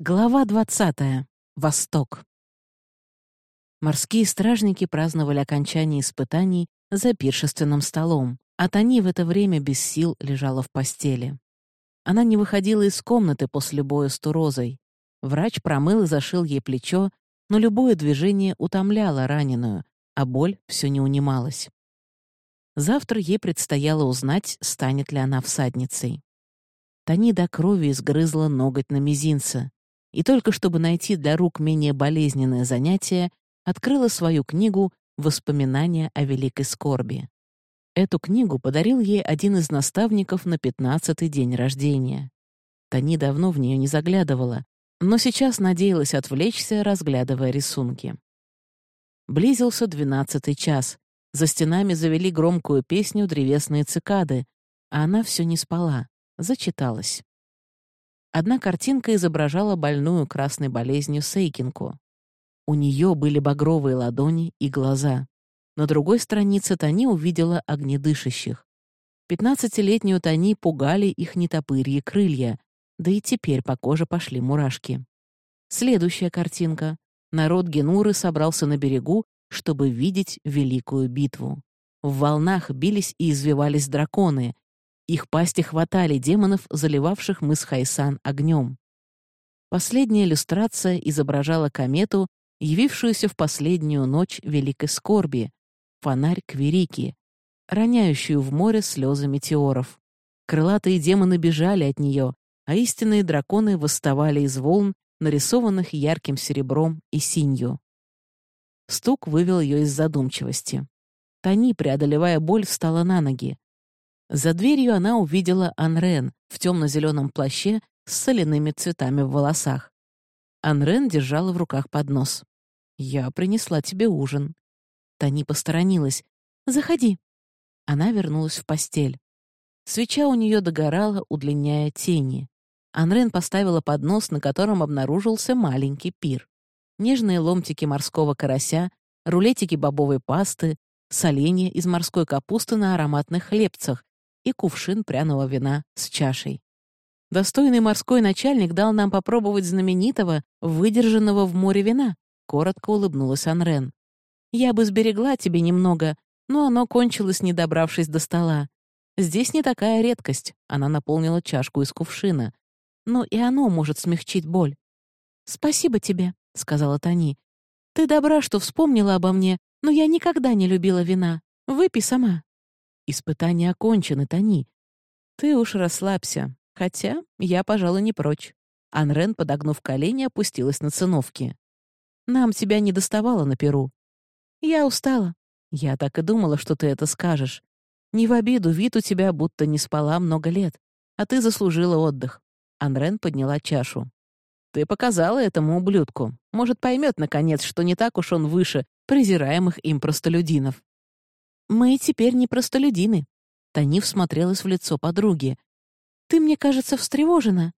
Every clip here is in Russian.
Глава 20. Восток. Морские стражники праздновали окончание испытаний за пиршественным столом, а Тани в это время без сил лежала в постели. Она не выходила из комнаты после боя с Турозой. Врач промыл и зашил ей плечо, но любое движение утомляло раненую, а боль все не унималась. Завтра ей предстояло узнать, станет ли она всадницей. Тани до крови изгрызла ноготь на мизинце и только чтобы найти для рук менее болезненное занятие, открыла свою книгу «Воспоминания о великой скорби». Эту книгу подарил ей один из наставников на пятнадцатый день рождения. Тани давно в нее не заглядывала, но сейчас надеялась отвлечься, разглядывая рисунки. Близился двенадцатый час. За стенами завели громкую песню древесные цикады, а она все не спала, зачиталась. Одна картинка изображала больную красной болезнью Сейкинку. У нее были багровые ладони и глаза. На другой странице Тони увидела огнедышащих. Пятнадцатилетнюю Тони пугали их нетопырьи крылья, да и теперь по коже пошли мурашки. Следующая картинка. Народ Генуры собрался на берегу, чтобы видеть великую битву. В волнах бились и извивались драконы, их пасти хватали демонов, заливавших мыс Хайсан огнем. Последняя иллюстрация изображала комету, явившуюся в последнюю ночь великой скорби, фонарь Кверики, роняющую в море слезы метеоров. Крылатые демоны бежали от нее, а истинные драконы восставали из волн, нарисованных ярким серебром и синью. Стук вывел ее из задумчивости. Тани, преодолевая боль, встала на ноги. За дверью она увидела Анрен в темно-зеленом плаще с соляными цветами в волосах. Анрен держала в руках поднос. «Я принесла тебе ужин». Тани посторонилась. «Заходи». Она вернулась в постель. Свеча у нее догорала, удлиняя тени. Анрен поставила поднос, на котором обнаружился маленький пир. Нежные ломтики морского карася, рулетики бобовой пасты, соленья из морской капусты на ароматных хлебцах, и кувшин пряного вина с чашей. Достойный морской начальник дал нам попробовать знаменитого, выдержанного в море вина, коротко улыбнулась Анрен. Я бы сберегла тебе немного, но оно кончилось, не добравшись до стола. Здесь не такая редкость, она наполнила чашку из кувшина. Но и оно может смягчить боль. «Спасибо тебе», — сказала Тони. «Ты добра, что вспомнила обо мне, но я никогда не любила вина. Выпей сама». Испытания окончены, Тони. Ты уж расслабься. Хотя я, пожалуй, не прочь. Анрен, подогнув колени, опустилась на циновки. Нам тебя не доставало на перу. Я устала. Я так и думала, что ты это скажешь. Не в обиду, вид у тебя будто не спала много лет. А ты заслужила отдых. Анрен подняла чашу. Ты показала этому ублюдку. Может, поймет наконец, что не так уж он выше презираемых им простолюдинов. «Мы теперь не простолюдины». Танив смотрелась в лицо подруги. «Ты, мне кажется, встревожена.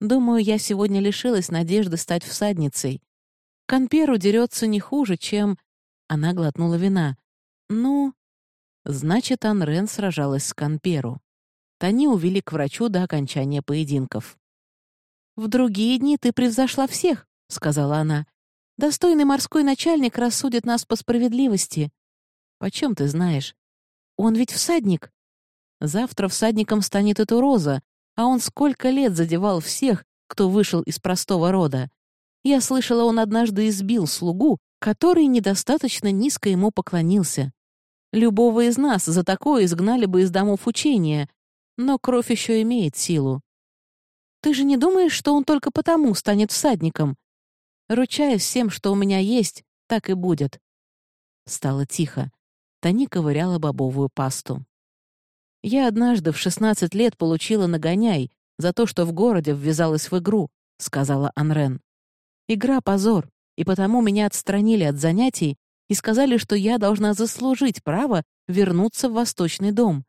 Думаю, я сегодня лишилась надежды стать всадницей. Конперу дерется не хуже, чем...» Она глотнула вина. «Ну...» Значит, Анрен сражалась с Конперу. Тани увели к врачу до окончания поединков. «В другие дни ты превзошла всех», — сказала она. «Достойный морской начальник рассудит нас по справедливости. Почем ты знаешь? Он ведь всадник. Завтра всадником станет эта роза, а он сколько лет задевал всех, кто вышел из простого рода. Я слышала, он однажды избил слугу, который недостаточно низко ему поклонился. Любого из нас за такое изгнали бы из домов учения, но кровь еще имеет силу. Ты же не думаешь, что он только потому станет всадником? Ручаясь всем, что у меня есть, так и будет. Стало тихо. Тони ковыряла бобовую пасту. «Я однажды в 16 лет получила нагоняй за то, что в городе ввязалась в игру», — сказала Анрен. «Игра — позор, и потому меня отстранили от занятий и сказали, что я должна заслужить право вернуться в Восточный дом.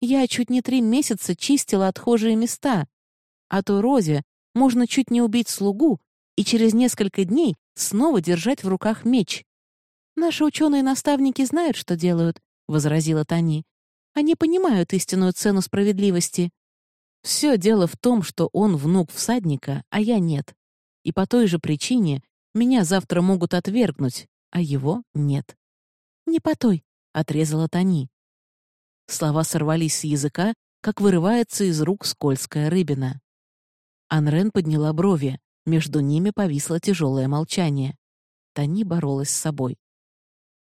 Я чуть не три месяца чистила отхожие места. А то Розе можно чуть не убить слугу и через несколько дней снова держать в руках меч. «Наши ученые-наставники знают, что делают», — возразила Тани. «Они понимают истинную цену справедливости. Все дело в том, что он внук всадника, а я нет. и по той же причине меня завтра могут отвергнуть, а его нет. «Не по той», — отрезала Тони. Слова сорвались с языка, как вырывается из рук скользкая рыбина. Анрен подняла брови, между ними повисло тяжелое молчание. Тони боролась с собой.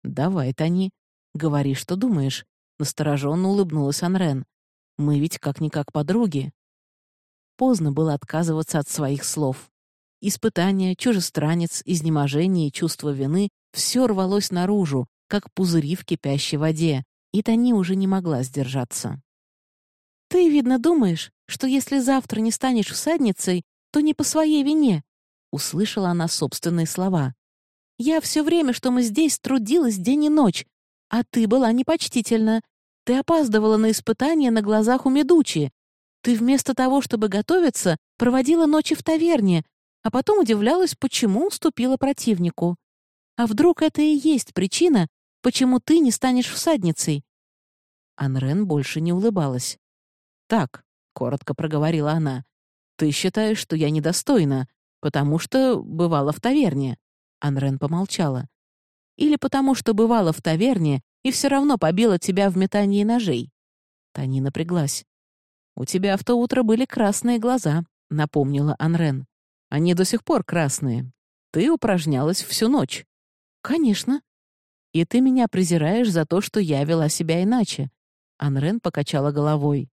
«Давай, Тони, говори, что думаешь», — настороженно улыбнулась Анрен. «Мы ведь как-никак подруги». Поздно было отказываться от своих слов. Испытания, чужестранец, изнеможение и чувство вины — все рвалось наружу, как пузыри в кипящей воде, и Тони уже не могла сдержаться. «Ты, видно, думаешь, что если завтра не станешь всадницей, то не по своей вине», — услышала она собственные слова. «Я все время, что мы здесь, трудилась день и ночь, а ты была непочтительна. Ты опаздывала на испытания на глазах у Медучи. Ты вместо того, чтобы готовиться, проводила ночи в таверне, а потом удивлялась, почему уступила противнику. А вдруг это и есть причина, почему ты не станешь всадницей?» Анрен больше не улыбалась. «Так», — коротко проговорила она, — «ты считаешь, что я недостойна, потому что бывала в таверне». Анрен помолчала. «Или потому что бывала в таверне и все равно побила тебя в метании ножей». Тани напряглась. «У тебя в то утро были красные глаза», — напомнила Анрен. «Они до сих пор красные. Ты упражнялась всю ночь». «Конечно». «И ты меня презираешь за то, что я вела себя иначе». Анрен покачала головой.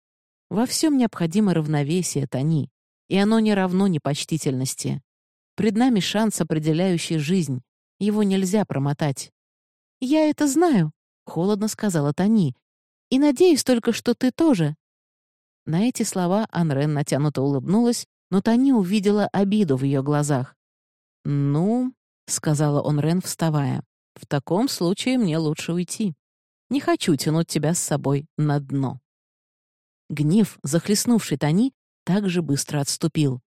Во всем необходимо равновесие, Тони, и оно не равно непочтительности. Пред нами шанс, определяющий жизнь. Его нельзя промотать. «Я это знаю», — холодно сказала Тони. «И надеюсь только, что ты тоже». На эти слова Анрен натянуто улыбнулась, но Тони увидела обиду в ее глазах. «Ну», — сказала Онрен, вставая, — «в таком случае мне лучше уйти. Не хочу тянуть тебя с собой на дно». Гнев, захлестнувший Тони, также быстро отступил.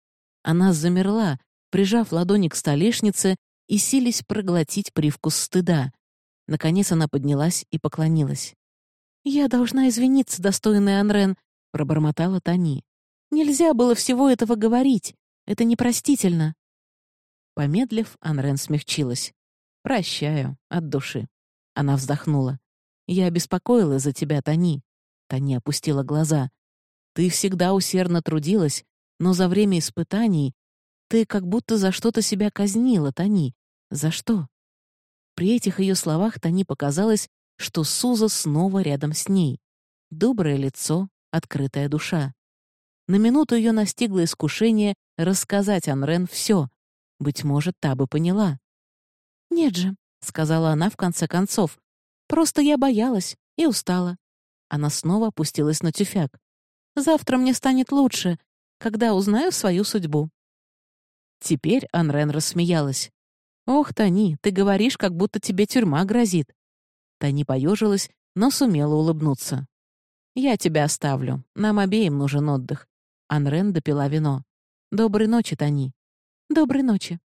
Она замерла, прижав ладони к столешнице и сились проглотить привкус стыда. Наконец она поднялась и поклонилась. «Я должна извиниться, достойная Анрен», — пробормотала Тони. «Нельзя было всего этого говорить. Это непростительно». Помедлив, Анрен смягчилась. «Прощаю, от души». Она вздохнула. «Я беспокоила за тебя, Тони. Таня опустила глаза. «Ты всегда усердно трудилась, но за время испытаний ты как будто за что-то себя казнила, Тани. За что?» При этих ее словах Тани показалось, что Суза снова рядом с ней. Доброе лицо, открытая душа. На минуту ее настигло искушение рассказать Анрен все. Быть может, та бы поняла. «Нет же», — сказала она в конце концов. «Просто я боялась и устала. Она снова опустилась на тюфяк. «Завтра мне станет лучше, когда узнаю свою судьбу». Теперь Анрен рассмеялась. «Ох, Тони, ты говоришь, как будто тебе тюрьма грозит». Тони поежилась, но сумела улыбнуться. «Я тебя оставлю. Нам обеим нужен отдых». Анрен допила вино. «Доброй ночи, Тони». «Доброй ночи».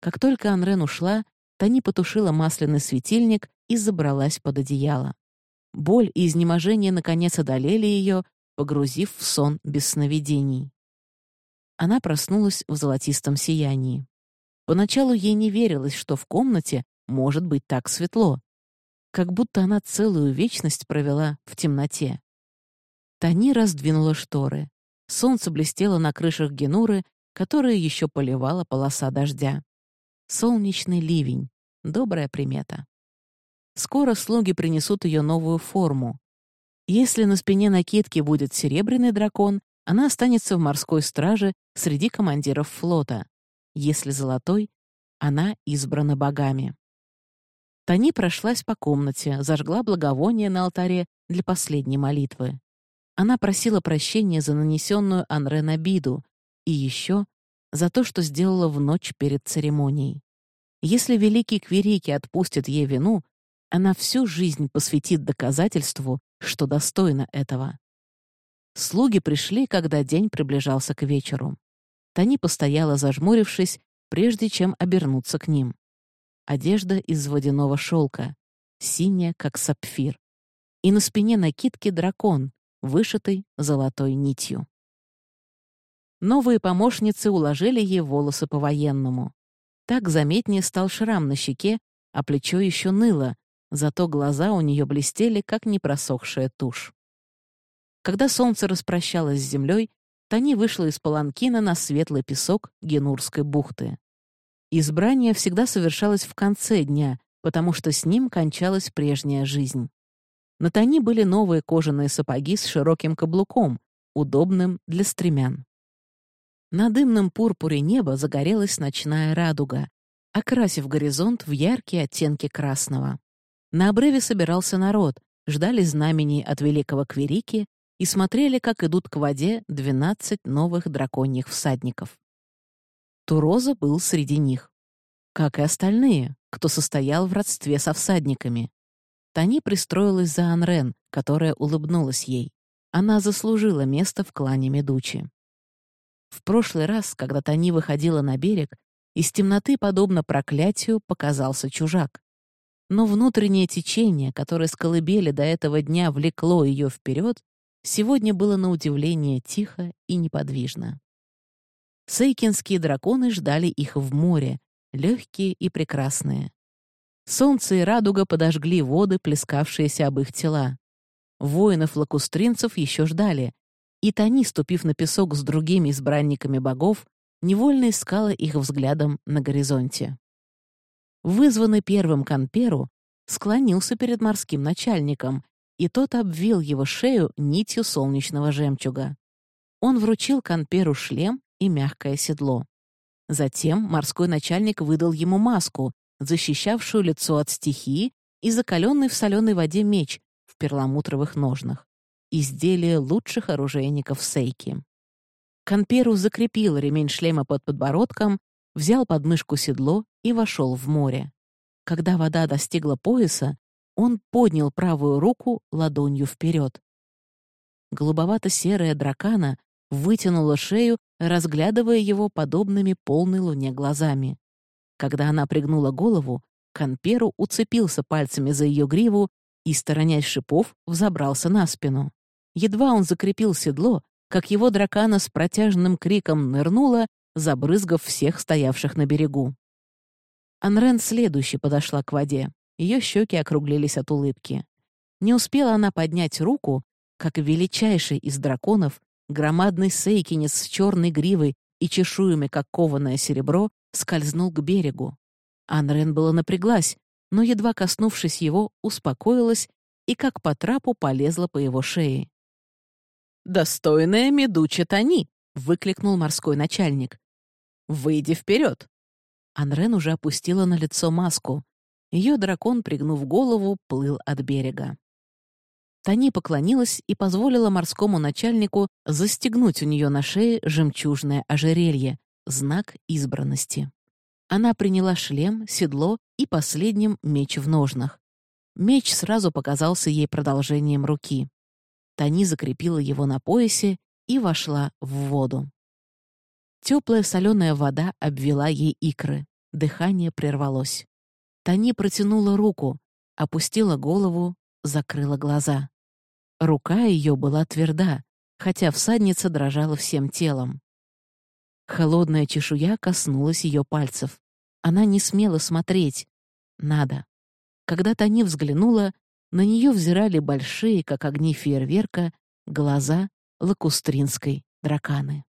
Как только Анрен ушла, Тони потушила масляный светильник и забралась под одеяло. Боль и изнеможение наконец одолели ее, погрузив в сон без сновидений. Она проснулась в золотистом сиянии. Поначалу ей не верилось, что в комнате может быть так светло, как будто она целую вечность провела в темноте. Тани раздвинула шторы. Солнце блестело на крышах Генуры, которые еще поливала полоса дождя. Солнечный ливень — добрая примета. Скоро слуги принесут ее новую форму. Если на спине накидки будет серебряный дракон, она останется в морской страже среди командиров флота. Если золотой, она избрана богами. Тани прошлась по комнате, зажгла благовоние на алтаре для последней молитвы. Она просила прощения за нанесенную Анрен обиду и еще за то, что сделала в ночь перед церемонией. Если великий Кверики отпустит ей вину, она всю жизнь посвятит доказательству, что достойна этого. Слуги пришли, когда день приближался к вечеру. Тани постояла, зажмурившись, прежде чем обернуться к ним. Одежда из водяного шелка, синяя, как сапфир. И на спине накидки дракон, вышитый золотой нитью. Новые помощницы уложили ей волосы по-военному. Так заметнее стал шрам на щеке, а плечо еще ныло, зато глаза у нее блестели, как непросохшая тушь. Когда солнце распрощалось с землей, Тани вышла из Паланкина на светлый песок Генурской бухты. Избрание всегда совершалось в конце дня, потому что с ним кончалась прежняя жизнь. На Тани были новые кожаные сапоги с широким каблуком, удобным для стремян. На дымном пурпуре неба загорелась ночная радуга, окрасив горизонт в яркие оттенки красного. На обрыве собирался народ, ждали знамений от великого Кверики и смотрели, как идут к воде двенадцать новых драконьих всадников. Туроза был среди них. Как и остальные, кто состоял в родстве со всадниками. Тани пристроилась за Анрен, которая улыбнулась ей. Она заслужила место в клане Медучи. В прошлый раз, когда Тани выходила на берег, из темноты, подобно проклятию, показался чужак. Но внутреннее течение, которое с колыбели до этого дня влекло ее вперед, сегодня было на удивление тихо и неподвижно. Сейкинские драконы ждали их в море, легкие и прекрасные. Солнце и радуга подожгли воды, плескавшиеся об их тела. Воинов-лакустринцев еще ждали, и Тани, ступив на песок с другими избранниками богов, невольно искала их взглядом на горизонте. Вызванный первым Канперу, склонился перед морским начальником, и тот обвил его шею нитью солнечного жемчуга. Он вручил Канперу шлем и мягкое седло. Затем морской начальник выдал ему маску, защищавшую лицо от стихии, и закаленный в соленой воде меч в перламутровых ножнах. Изделие лучших оружейников Сейки. Канперу закрепил ремень шлема под подбородком, взял под мышку седло и вошел в море. Когда вода достигла пояса, он поднял правую руку ладонью вперед. Голубовато-серая дракана вытянула шею, разглядывая его подобными полной луне глазами. Когда она пригнула голову, Канперу уцепился пальцами за ее гриву и, сторонясь шипов, взобрался на спину. Едва он закрепил седло, как его дракана с протяжным криком нырнула, забрызгав всех стоявших на берегу. Анрен следующей подошла к воде. Ее щеки округлились от улыбки. Не успела она поднять руку, как величайший из драконов Громадный сейкинец с черной гривой и чешуями, как кованое серебро, скользнул к берегу. Анрен была напряглась, но, едва коснувшись его, успокоилась и как по трапу полезла по его шее. «Достойная медуча Тони!» — выкликнул морской начальник. «Выйди вперед!» Анрен уже опустила на лицо маску. Ее дракон, пригнув голову, плыл от берега. Тани поклонилась и позволила морскому начальнику застегнуть у нее на шее жемчужное ожерелье, знак избранности. Она приняла шлем, седло и последним меч в ножнах. Меч сразу показался ей продолжением руки. Тани закрепила его на поясе и вошла в воду. Теплая соленая вода обвела ей икры. Дыхание прервалось. Тани протянула руку, опустила голову закрыла глаза. Рука ее была тверда, хотя всадница дрожала всем телом. Холодная чешуя коснулась ее пальцев. Она не смела смотреть. Надо. Когда Тани взглянула, на нее взирали большие, как огни фейерверка, глаза лакустринской драканы.